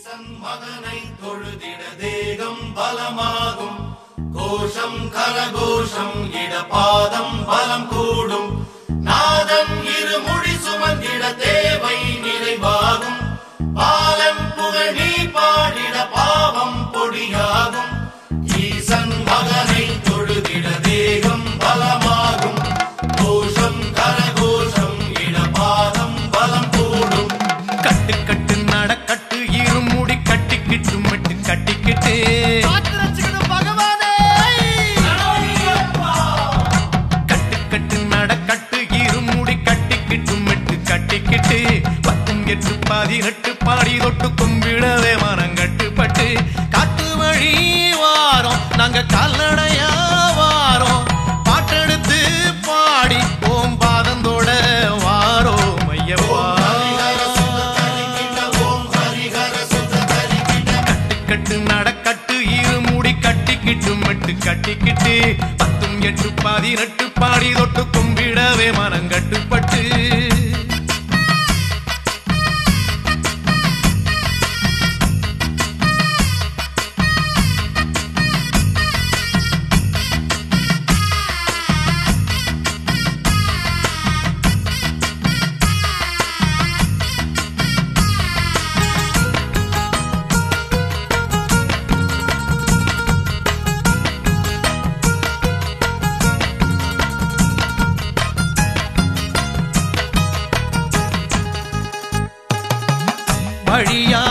ஈசன் மகனை தொழுதிட தேகம் பலமாகும். கோஷம் கரகோஷம் இடபாதம் கட்டிக்கிட்டு மட்டு கட்டிக்கிட்டு. கட்டு கட்டு நடக்கட்டு இருமுடி கட்டிக்கிட்டு மட்டு கட்டிக்கிட்டு. பத்தும் எட்டு பதினெட்டு பாடி தொட்டு கும்பிடவே மனம் கட்டு நடக்கட்டு இரு மூடி கட்டிக்கிட்டு மட்டு கட்டிக்கிட்டு பத்தும் எட்டு பதினெட்டு பாடி தொட்டு கும்பிடவே வழியா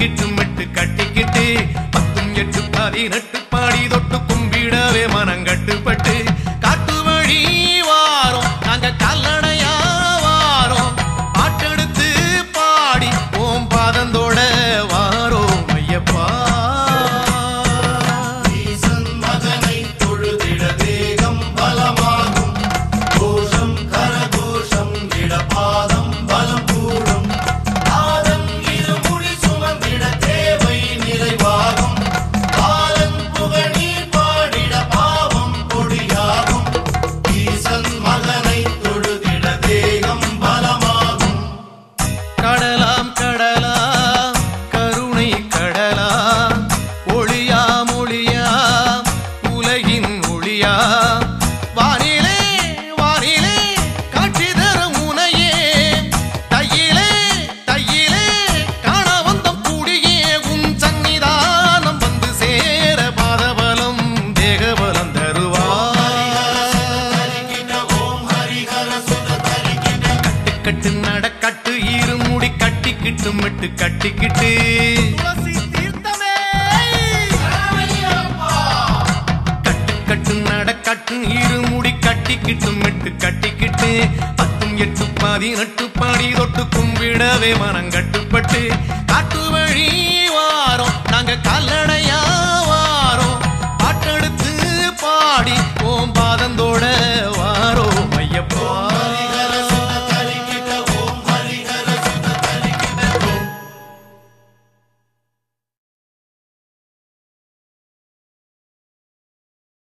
கட்டிக்கிட்டு மட்டு கட்டிக்கிட்டு பத்தும் எட்டு பதினெட்டு பாடி தொட்டு கும்பிடவே மனம் கட்டுப்பட்டு கட்டிக்கிட்டு மிட்டு கட்டிக்கிட்டு. கட்டு மிட்டு கட்டிக்கிட்டு. பத்தும் எட்டு பதினெட்டு பாடி தொட்டு கும்பிடவே மனம் கட்டுப்பட்டு. காட்டு வழி வாரம் நாங்க கல்லட